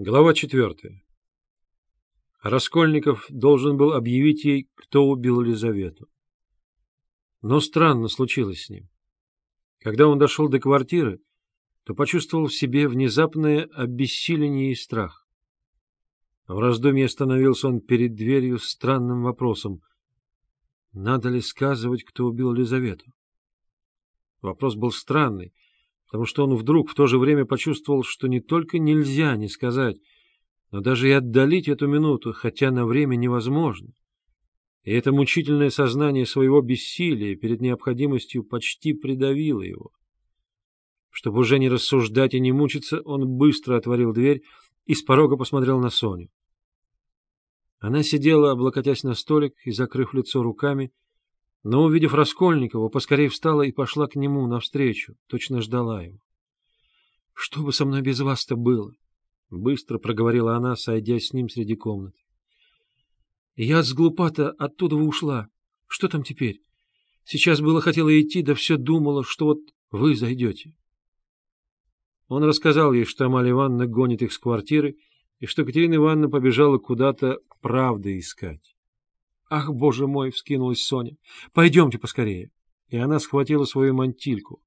Глава четвертая. Раскольников должен был объявить ей, кто убил Лизавету. Но странно случилось с ним. Когда он дошел до квартиры, то почувствовал в себе внезапное обессиление и страх. В раздумье остановился он перед дверью с странным вопросом. Надо ли сказывать, кто убил Лизавету? Вопрос был странный, потому что он вдруг в то же время почувствовал, что не только нельзя не сказать, но даже и отдалить эту минуту, хотя на время невозможно. И это мучительное сознание своего бессилия перед необходимостью почти придавило его. Чтобы уже не рассуждать и не мучиться, он быстро отворил дверь и с порога посмотрел на Соню. Она сидела, облокотясь на столик и закрыв лицо руками, но, увидев Раскольникова, поскорее встала и пошла к нему навстречу, точно ждала его. — Что бы со мной без вас-то было? — быстро проговорила она, сойдя с ним среди комнаты. — Я с глупата оттуда ушла. Что там теперь? Сейчас было хотела идти, да все думала, что вот вы зайдете. Он рассказал ей, что Амалия Ивановна гонит их с квартиры, и что Катерина Ивановна побежала куда-то правды искать. «Ах, боже мой!» — вскинулась Соня. «Пойдемте поскорее!» И она схватила свою мантильку.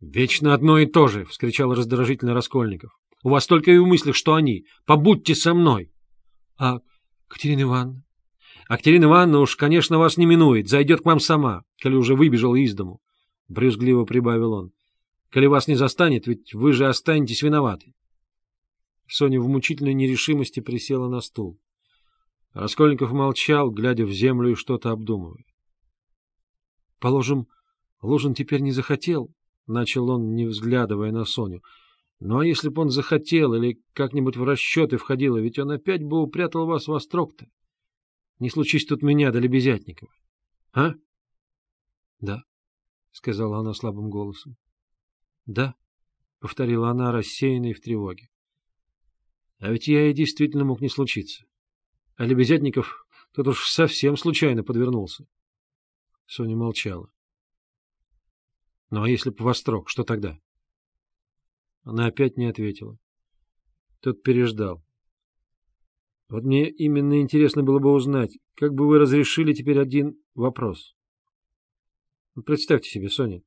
«Вечно одно и то же!» — вскричал раздражительно Раскольников. «У вас только и в мыслях, что они. Побудьте со мной!» «А Катерина Ивановна?» «А Катерина Ивановна уж, конечно, вас не минует. Зайдет к вам сама, коли уже выбежала из дому», — брюзгливо прибавил он. «Коли вас не застанет, ведь вы же останетесь виноваты». Соня в мучительной нерешимости присела на стул. Раскольников молчал, глядя в землю и что-то обдумывая. — Положим, Лужин теперь не захотел, — начал он, не взглядывая на Соню. — Ну а если б он захотел или как-нибудь в расчеты входило, ведь он опять бы упрятал вас в острог-то. Не случись тут меня да Лебезятникова. А? — Да, — сказала она слабым голосом. — Да, — повторила она, рассеянной в тревоге. — А ведь я и действительно мог не случиться. А Лебезятников тут уж совсем случайно подвернулся. Соня молчала. — Ну, а если б вострок, что тогда? Она опять не ответила. Тот переждал. Вот мне именно интересно было бы узнать, как бы вы разрешили теперь один вопрос. Представьте себе, Соня,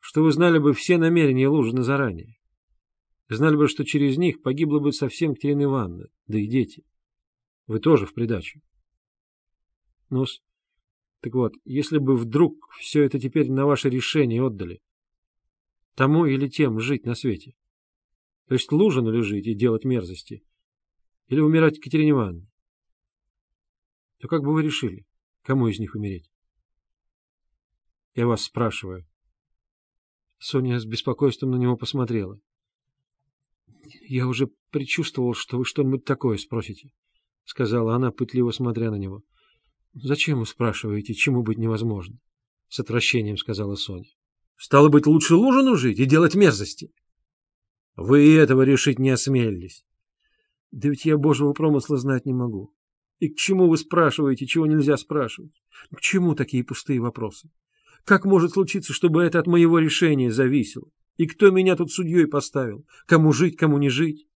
что вы знали бы все намерения Лужина заранее. Знали бы, что через них погибла бы совсем Катерина Ивановна, да и дети. Вы тоже в придачу. ну -с. так вот, если бы вдруг все это теперь на ваше решение отдали, тому или тем жить на свете, то есть Лужину ли жить и делать мерзости, или умирать Катерине Ивановне, то как бы вы решили, кому из них умереть? Я вас спрашиваю. Соня с беспокойством на него посмотрела. Я уже предчувствовал, что вы что-нибудь такое спросите. — сказала она, пытливо смотря на него. — Зачем вы спрашиваете, чему быть невозможно? — с отвращением сказала Соня. — Стало быть, лучше Лужину жить и делать мерзости. Вы и этого решить не осмелились. Да ведь я божьего промысла знать не могу. И к чему вы спрашиваете, чего нельзя спрашивать? К чему такие пустые вопросы? Как может случиться, чтобы это от моего решения зависело? И кто меня тут судьей поставил? Кому жить, кому не жить?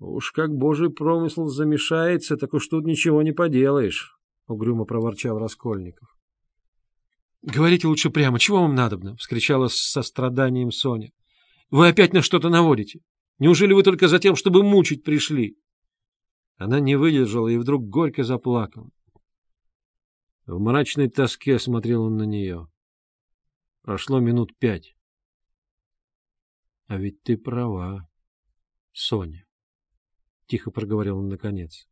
Уж как божий промысл замешается, так уж тут ничего не поделаешь, — угрюмо проворчал Раскольников. — Говорите лучше прямо, чего вам надобно? — вскричала с состраданием Соня. — Вы опять на что-то наводите. Неужели вы только за тем, чтобы мучить пришли? Она не выдержала и вдруг горько заплакала. В мрачной тоске смотрел он на нее. Прошло минут пять. — А ведь ты права, Соня тихо проговорил он наконец.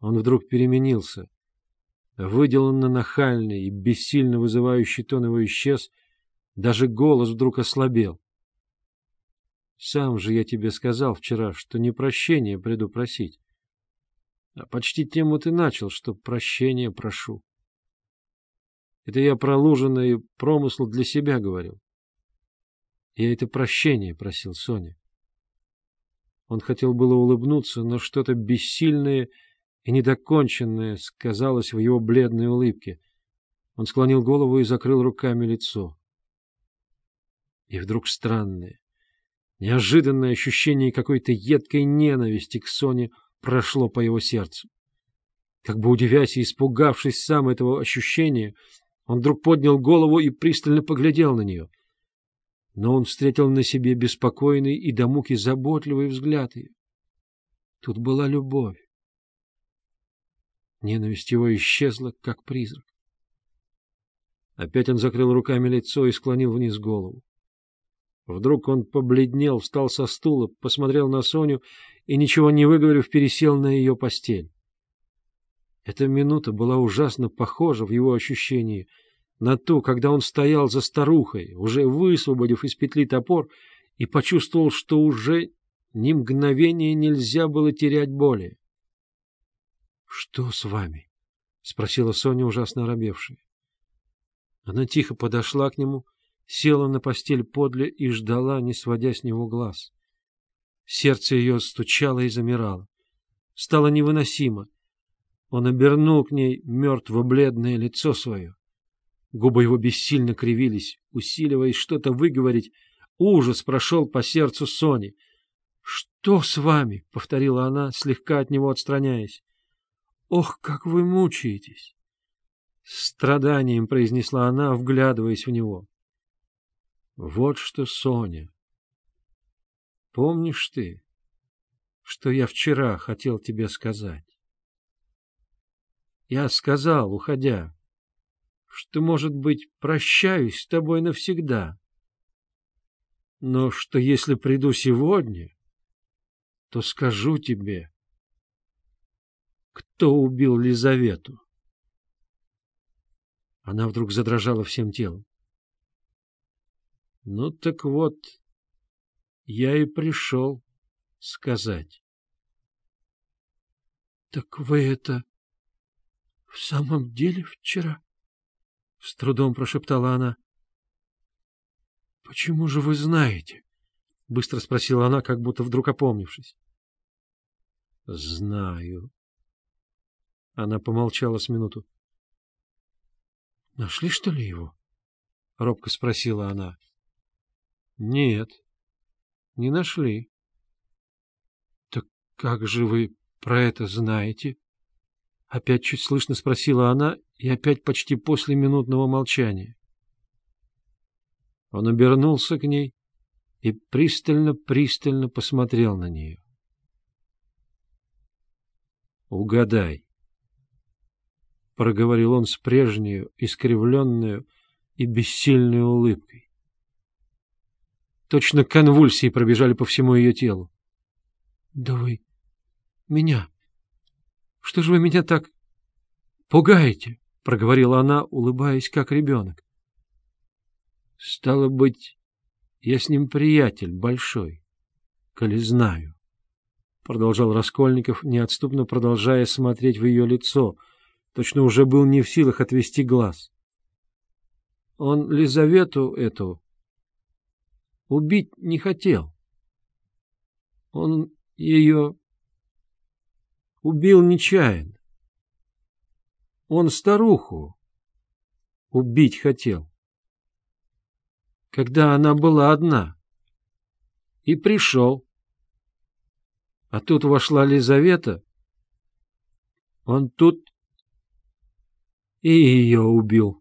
Он вдруг переменился. Выделанно нахальный и бессильно вызывающий тон его исчез, даже голос вдруг ослабел. Сам же я тебе сказал вчера, что не прощение приду просить, а почти тем вот и начал, что прощение прошу. Это я про и промысл для себя говорил. Я это прощение просил Соня. Он хотел было улыбнуться, но что-то бессильное и недоконченное сказалось в его бледной улыбке. Он склонил голову и закрыл руками лицо. И вдруг странное, Неожиданное ощущение какой-то едкой ненависти к Соне прошло по его сердцу. Как бы удивясь и испугавшись сам этого ощущения, он вдруг поднял голову и пристально поглядел на нее. Но он встретил на себе беспокойный и до муки заботливый взгляд ее. Тут была любовь. Ненависть его исчезла, как призрак. Опять он закрыл руками лицо и склонил вниз голову. Вдруг он побледнел, встал со стула, посмотрел на Соню и, ничего не выговорив, пересел на ее постель. Эта минута была ужасно похожа в его ощущении на ту, когда он стоял за старухой, уже высвободив из петли топор, и почувствовал, что уже ни мгновения нельзя было терять более. — Что с вами? — спросила Соня, ужасно оробевшая. Она тихо подошла к нему, села на постель подле и ждала, не сводя с него глаз. Сердце ее стучало и замирало. Стало невыносимо. Он обернул к ней мертво-бледное лицо свое. Губы его бессильно кривились, усиливаясь что-то выговорить. Ужас прошел по сердцу Сони. — Что с вами? — повторила она, слегка от него отстраняясь. — Ох, как вы мучаетесь! Страданием произнесла она, вглядываясь в него. — Вот что, Соня. Помнишь ты, что я вчера хотел тебе сказать? Я сказал, уходя, что, может быть, прощаюсь с тобой навсегда. Но что если приду сегодня, то скажу тебе, кто убил Лизавету. Она вдруг задрожала всем телом. Ну так вот, я и пришел сказать. — Так вы это — В самом деле вчера? — с трудом прошептала она. — Почему же вы знаете? — быстро спросила она, как будто вдруг опомнившись. — Знаю. Она помолчала с минуту. — Нашли, что ли, его? — робко спросила она. — Нет, не нашли. — Так как же вы про это знаете? — Опять чуть слышно спросила она, и опять почти после минутного молчания. Он обернулся к ней и пристально-пристально посмотрел на нее. «Угадай», — проговорил он с прежней, искривленную и бессильной улыбкой. Точно конвульсии пробежали по всему ее телу. — Да вы меня что же вы меня так пугаете? — проговорила она, улыбаясь, как ребенок. — Стало быть, я с ним приятель большой, коли знаю, — продолжал Раскольников, неотступно продолжая смотреть в ее лицо, точно уже был не в силах отвести глаз. Он Лизавету эту убить не хотел. Он ее убил нечаянно. Он старуху убить хотел, когда она была одна, и пришел. А тут вошла Лизавета, он тут и ее убил.